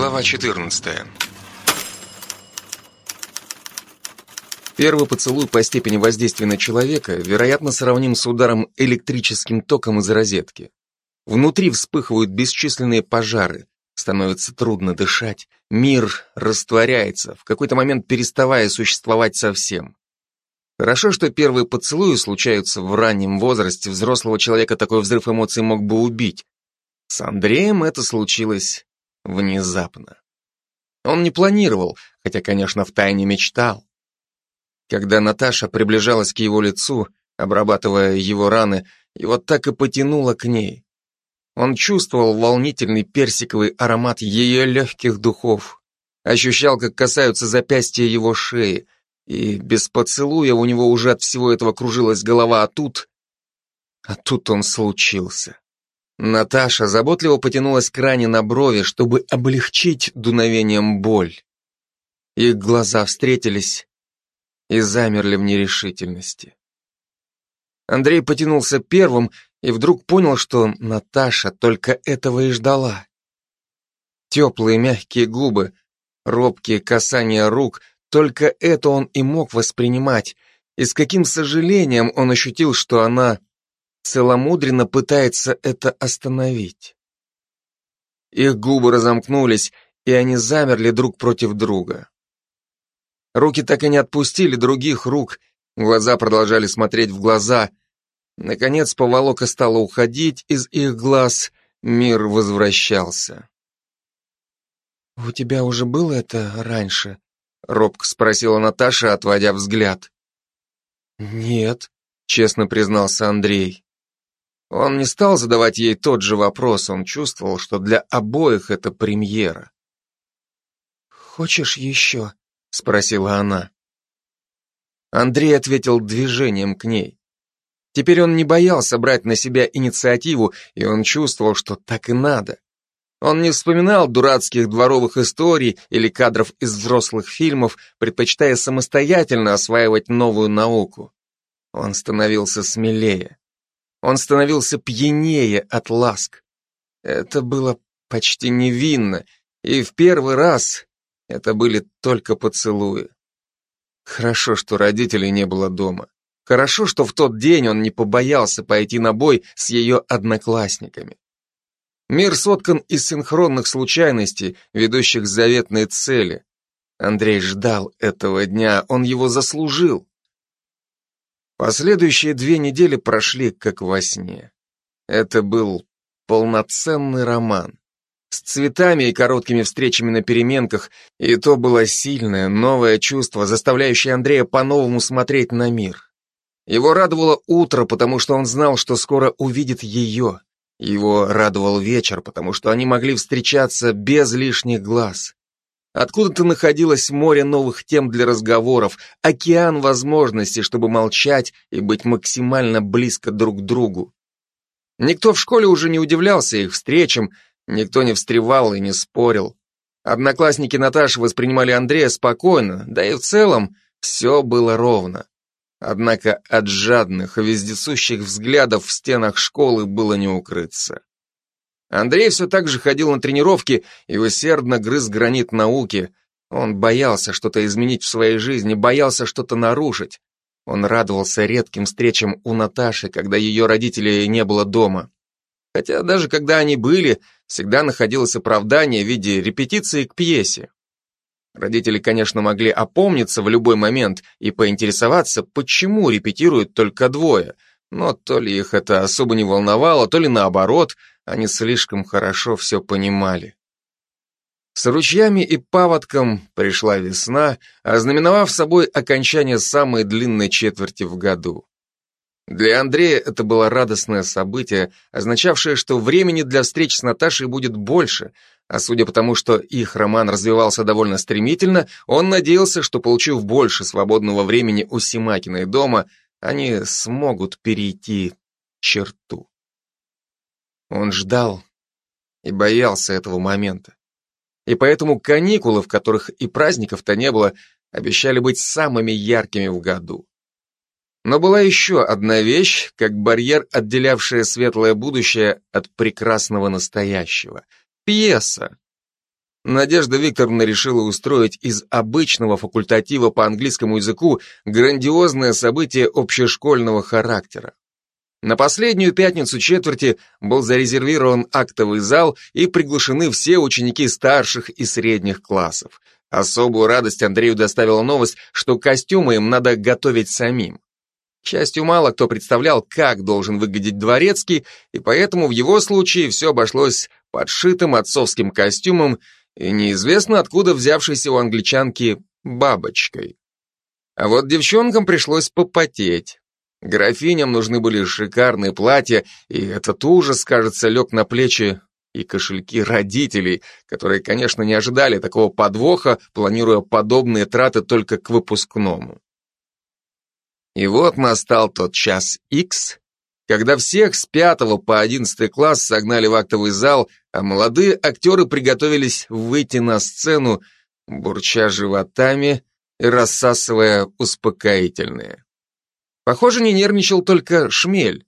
Глава 14. Первый поцелуй по степени воздействия на человека, вероятно, сравним с ударом электрическим током из розетки. Внутри вспыхивают бесчисленные пожары, становится трудно дышать, мир растворяется, в какой-то момент переставая существовать совсем. Хорошо, что первые поцелуи случаются в раннем возрасте, взрослого человека такой взрыв эмоций мог бы убить. С Андреем это случилось внезапно. Он не планировал, хотя, конечно, втайне мечтал. Когда Наташа приближалась к его лицу, обрабатывая его раны, его так и потянуло к ней. Он чувствовал волнительный персиковый аромат ее легких духов, ощущал, как касаются запястья его шеи, и без поцелуя у него уже от всего этого кружилась голова, а тут... А тут он случился. Наташа заботливо потянулась к ране на брови, чтобы облегчить дуновением боль. Их глаза встретились и замерли в нерешительности. Андрей потянулся первым и вдруг понял, что Наташа только этого и ждала. Теплые мягкие губы, робкие касания рук, только это он и мог воспринимать, и с каким сожалением он ощутил, что она целомудренно пытается это остановить. Их губы разомкнулись, и они замерли друг против друга. Руки так и не отпустили других рук, глаза продолжали смотреть в глаза. Наконец поволока стала уходить из их глаз, мир возвращался. «У тебя уже было это раньше?» — робко спросила Наташа, отводя взгляд. «Нет», — честно признался Андрей. Он не стал задавать ей тот же вопрос, он чувствовал, что для обоих это премьера. «Хочешь еще?» — спросила она. Андрей ответил движением к ней. Теперь он не боялся брать на себя инициативу, и он чувствовал, что так и надо. Он не вспоминал дурацких дворовых историй или кадров из взрослых фильмов, предпочитая самостоятельно осваивать новую науку. Он становился смелее. Он становился пьянее от ласк. Это было почти невинно, и в первый раз это были только поцелуи. Хорошо, что родителей не было дома. Хорошо, что в тот день он не побоялся пойти на бой с ее одноклассниками. Мир соткан из синхронных случайностей, ведущих к заветной цели. Андрей ждал этого дня, он его заслужил. Последующие две недели прошли как во сне. Это был полноценный роман. С цветами и короткими встречами на переменках, и то было сильное, новое чувство, заставляющее Андрея по-новому смотреть на мир. Его радовало утро, потому что он знал, что скоро увидит ее. Его радовал вечер, потому что они могли встречаться без лишних глаз. Откуда-то находилось море новых тем для разговоров, океан возможностей, чтобы молчать и быть максимально близко друг к другу. Никто в школе уже не удивлялся их встречам, никто не встревал и не спорил. Одноклассники Наташи воспринимали Андрея спокойно, да и в целом все было ровно. Однако от жадных, вездесущих взглядов в стенах школы было не укрыться. Андрей все так же ходил на тренировки и усердно грыз гранит науки. Он боялся что-то изменить в своей жизни, боялся что-то нарушить. Он радовался редким встречам у Наташи, когда ее родителей не было дома. Хотя даже когда они были, всегда находилось оправдание в виде репетиции к пьесе. Родители, конечно, могли опомниться в любой момент и поинтересоваться, почему репетируют только двое, но то ли их это особо не волновало, то ли наоборот – они слишком хорошо все понимали. С ручьями и паводком пришла весна, ознаменовав собой окончание самой длинной четверти в году. Для Андрея это было радостное событие, означавшее, что времени для встреч с Наташей будет больше, а судя по тому, что их роман развивался довольно стремительно, он надеялся, что, получив больше свободного времени у Симакиной дома, они смогут перейти черту. Он ждал и боялся этого момента. И поэтому каникулы, в которых и праздников-то не было, обещали быть самыми яркими в году. Но была еще одна вещь, как барьер, отделявшая светлое будущее от прекрасного настоящего. Пьеса. Надежда Викторовна решила устроить из обычного факультатива по английскому языку грандиозное событие общешкольного характера. На последнюю пятницу четверти был зарезервирован актовый зал и приглашены все ученики старших и средних классов. Особую радость Андрею доставила новость, что костюмы им надо готовить самим. К счастью, мало кто представлял, как должен выглядеть дворецкий, и поэтому в его случае все обошлось подшитым отцовским костюмом и неизвестно откуда взявшейся у англичанки бабочкой. А вот девчонкам пришлось попотеть. Графиням нужны были шикарные платья, и этот ужас, кажется, лег на плечи и кошельки родителей, которые, конечно, не ожидали такого подвоха, планируя подобные траты только к выпускному. И вот настал тот час X, когда всех с пятого по одиннадцатый класс согнали в актовый зал, а молодые актеры приготовились выйти на сцену, бурча животами и рассасывая успокоительные. Похоже, не нервничал только Шмель.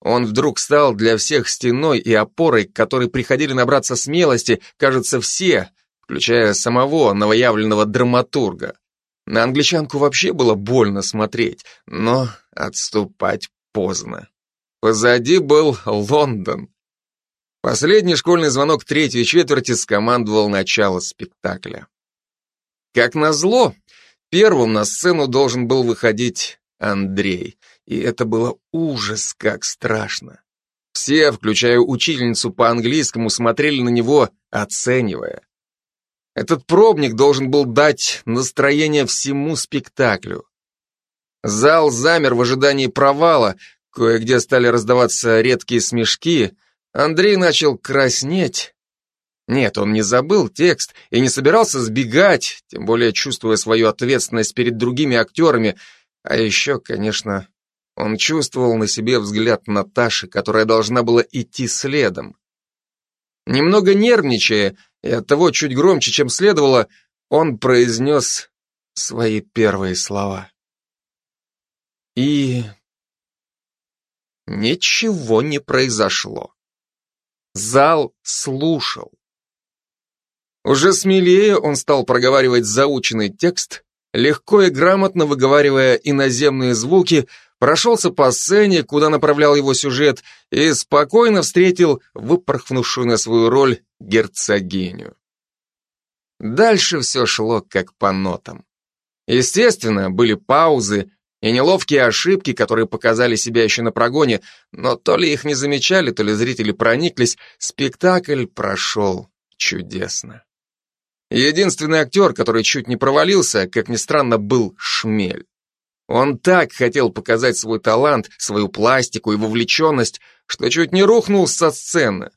Он вдруг стал для всех стеной и опорой, к которой приходили набраться смелости, кажется, все, включая самого новоявленного драматурга. На англичанку вообще было больно смотреть, но отступать поздно. Позади был Лондон. Последний школьный звонок третьей четверти скомандовал начало спектакля. Как назло, первым на сцену должен был выходить Андрей. И это было ужас как страшно. Все, включая учительницу по английскому, смотрели на него, оценивая. Этот пробник должен был дать настроение всему спектаклю. Зал замер в ожидании провала, кое-где стали раздаваться редкие смешки. Андрей начал краснеть. Нет, он не забыл текст и не собирался сбегать, тем более чувствуя свою ответственность перед другими актерами, а еще, конечно, он чувствовал на себе взгляд Наташи, которая должна была идти следом. Немного нервничая и оттого чуть громче, чем следовало, он произнес свои первые слова. И ничего не произошло. Зал слушал. Уже смелее он стал проговаривать заученный текст, легко и грамотно выговаривая иноземные звуки, прошелся по сцене, куда направлял его сюжет, и спокойно встретил выпорхнувшую на свою роль герцогиню. Дальше все шло как по нотам. Естественно, были паузы и неловкие ошибки, которые показали себя еще на прогоне, но то ли их не замечали, то ли зрители прониклись, спектакль прошел чудесно. Единственный актер, который чуть не провалился, как ни странно, был Шмель. Он так хотел показать свой талант, свою пластику и вовлеченность, что чуть не рухнул со сцены.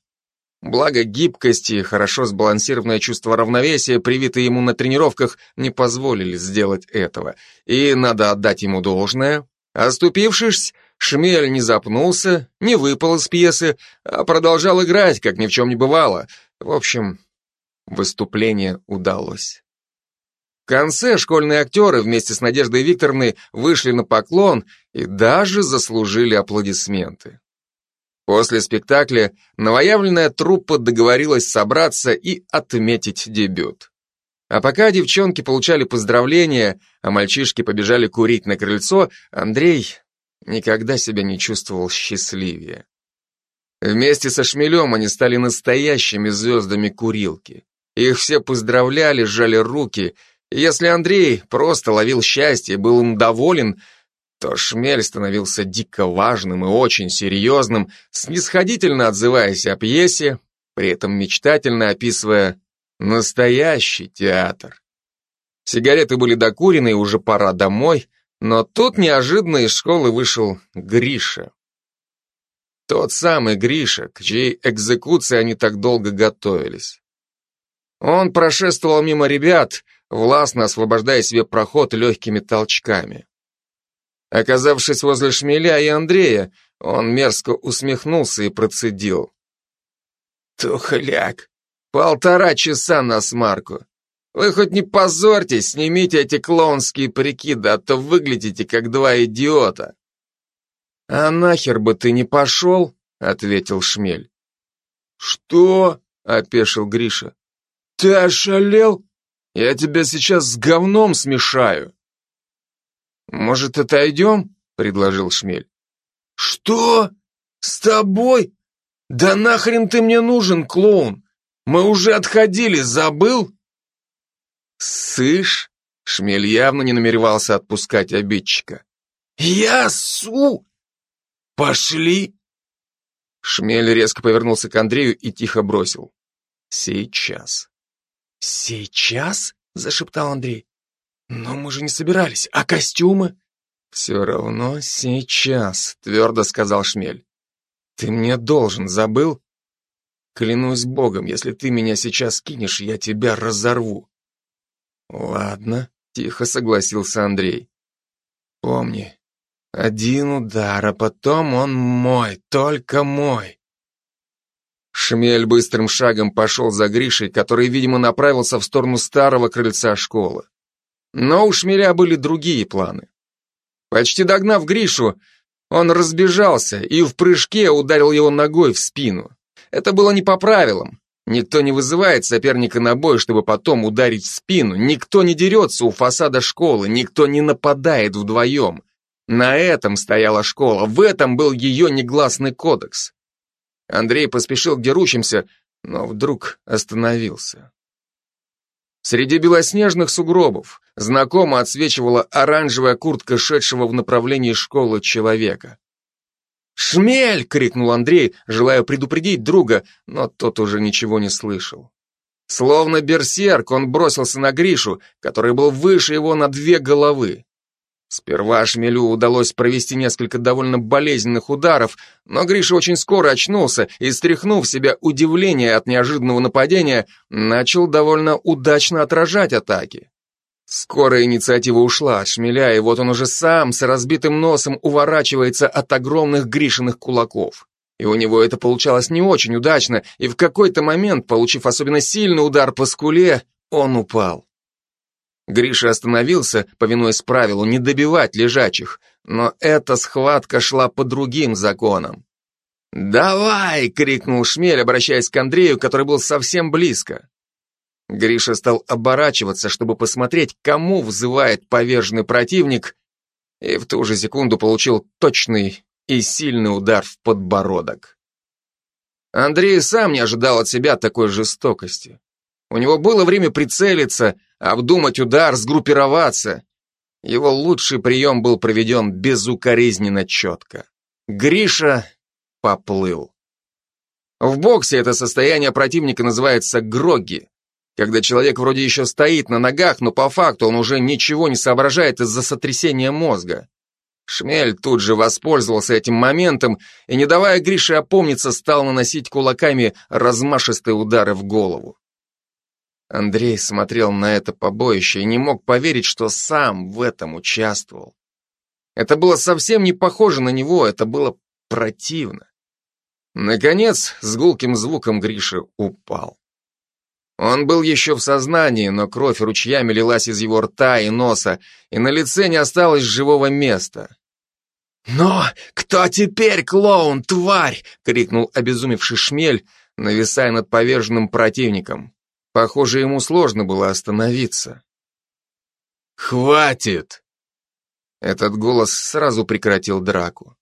Благо гибкость и хорошо сбалансированное чувство равновесия, привитые ему на тренировках, не позволили сделать этого. И надо отдать ему должное. Оступившись, Шмель не запнулся, не выпал из пьесы, а продолжал играть, как ни в чем не бывало. В общем, Выступление удалось. В конце школьные актеры вместе с Надеждой Викторовной вышли на поклон и даже заслужили аплодисменты. После спектакля новоявленная труппа договорилась собраться и отметить дебют. А пока девчонки получали поздравления, а мальчишки побежали курить на крыльцо, Андрей никогда себя не чувствовал счастливее. Вместе со Шмелем они стали настоящими звездами курилки. Их все поздравляли, сжали руки. Если Андрей просто ловил счастье, был им доволен, то Шмель становился дико важным и очень серьезным, снисходительно отзываясь о пьесе, при этом мечтательно описывая настоящий театр. Сигареты были докурены, и уже пора домой, но тут неожиданно из школы вышел Гриша. Тот самый Гриша, к чьей экзекуции они так долго готовились. Он прошествовал мимо ребят, властно освобождая себе проход легкими толчками. Оказавшись возле Шмеля и Андрея, он мерзко усмехнулся и процедил. «Тухляк, полтора часа на смарку. Вы хоть не позорьтесь, снимите эти клоунские прикиды, а то выглядите как два идиота». «А нахер бы ты не пошел?» — ответил Шмель. «Что?» — опешил Гриша. Ты ошалел? Я тебя сейчас с говном смешаю. Может, отойдем? Предложил Шмель. Что? С тобой? Да нахрен ты мне нужен, клоун? Мы уже отходили, забыл? Сышь? Шмель явно не намеревался отпускать обидчика. Я су! Пошли! Шмель резко повернулся к Андрею и тихо бросил. Сейчас. Сейчас? Зашептал Андрей. Но мы же не собирались. А костюмы? Все равно сейчас, твердо сказал Шмель. Ты мне должен, забыл? Клянусь богом, если ты меня сейчас кинешь, я тебя разорву. Ладно, тихо согласился Андрей. Помни, один удар, а потом он мой, только мой. Шмель быстрым шагом пошел за Гришей, который, видимо, направился в сторону старого крыльца школы. Но у Шмеля были другие планы. Почти догнав Гришу, он разбежался и в прыжке ударил его ногой в спину. Это было не по правилам. Никто не вызывает соперника на бой, чтобы потом ударить в спину. Никто не дерется у фасада школы, никто не нападает вдвоем. На этом стояла школа, в этом был ее негласный кодекс. Андрей поспешил к дерущимся, но вдруг остановился. Среди белоснежных сугробов знакомо отсвечивала оранжевая куртка шедшего в направлении школы человека. «Шмель!» — крикнул Андрей, желая предупредить друга, но тот уже ничего не слышал. Словно берсерк, он бросился на Гришу, который был выше его на две головы. Сперва Шмелю удалось провести несколько довольно болезненных ударов, но Гриша очень скоро очнулся и, стряхнув себя удивление от неожиданного нападения, начал довольно удачно отражать атаки. Скоро инициатива ушла от Шмеля, и вот он уже сам с разбитым носом уворачивается от огромных Гришиных кулаков. И у него это получалось не очень удачно, и в какой-то момент, получив особенно сильный удар по скуле, он упал. Гриша остановился, повинуясь правилу не добивать лежачих, но эта схватка шла по другим законам. «Давай!» — крикнул Шмель, обращаясь к Андрею, который был совсем близко. Гриша стал оборачиваться, чтобы посмотреть, кому взывает поверженный противник, и в ту же секунду получил точный и сильный удар в подбородок. Андрей сам не ожидал от себя такой жестокости. У него было время прицелиться, обдумать удар, сгруппироваться. Его лучший прием был проведен безукоризненно четко. Гриша поплыл. В боксе это состояние противника называется гроги, когда человек вроде еще стоит на ногах, но по факту он уже ничего не соображает из-за сотрясения мозга. Шмель тут же воспользовался этим моментом и, не давая Грише опомниться, стал наносить кулаками размашистые удары в голову. Андрей смотрел на это побоище и не мог поверить, что сам в этом участвовал. Это было совсем не похоже на него, это было противно. Наконец, с гулким звуком Гриша упал. Он был еще в сознании, но кровь ручьями лилась из его рта и носа, и на лице не осталось живого места. «Но кто теперь клоун, тварь?» — крикнул обезумевший шмель, нависая над поверженным противником. Похоже, ему сложно было остановиться. «Хватит!» Этот голос сразу прекратил драку.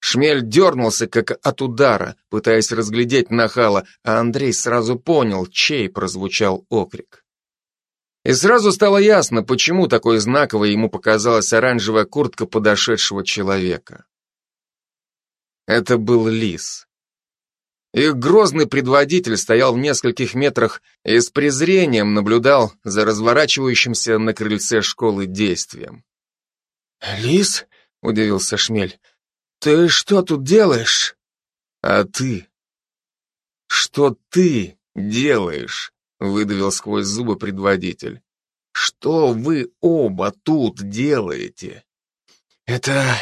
Шмель дернулся, как от удара, пытаясь разглядеть нахала, а Андрей сразу понял, чей прозвучал окрик. И сразу стало ясно, почему такой знаковой ему показалась оранжевая куртка подошедшего человека. Это был лис. Их грозный предводитель стоял в нескольких метрах и с презрением наблюдал за разворачивающимся на крыльце школы действием. «Лис?» — удивился Шмель. «Ты что тут делаешь?» «А ты?» «Что ты делаешь?» — выдавил сквозь зубы предводитель. «Что вы оба тут делаете?» «Это...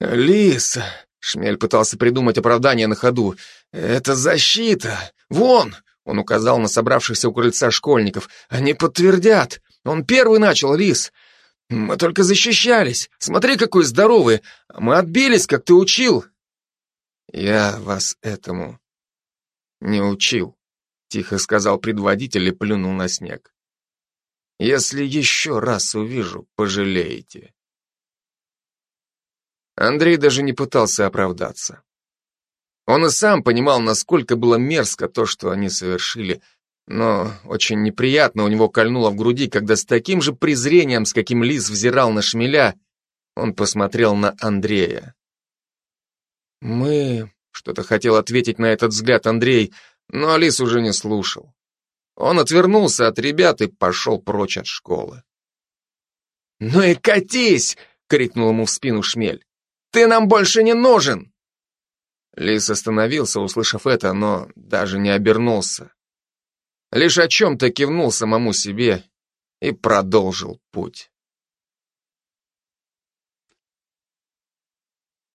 Лис...» Шмель пытался придумать оправдание на ходу. «Это защита! Вон!» Он указал на собравшихся у крыльца школьников. «Они подтвердят! Он первый начал, Лис! Мы только защищались! Смотри, какой здоровый! Мы отбились, как ты учил!» «Я вас этому не учил», тихо сказал предводитель и плюнул на снег. Если еще раз увижу, пожалеете. Андрей даже не пытался оправдаться. Он и сам понимал, насколько было мерзко то, что они совершили, но очень неприятно у него кольнуло в груди, когда с таким же презрением, с каким Лис взирал на шмеля, он посмотрел на Андрея. «Мы...» — что-то хотел ответить на этот взгляд Андрей, но Алис уже не слушал. Он отвернулся от ребят и пошел прочь от школы. «Ну и катись!» — крикнул ему в спину шмель. «Ты нам больше не нужен!» Лис остановился, услышав это, но даже не обернулся. Лишь о чем-то кивнул самому себе и продолжил путь.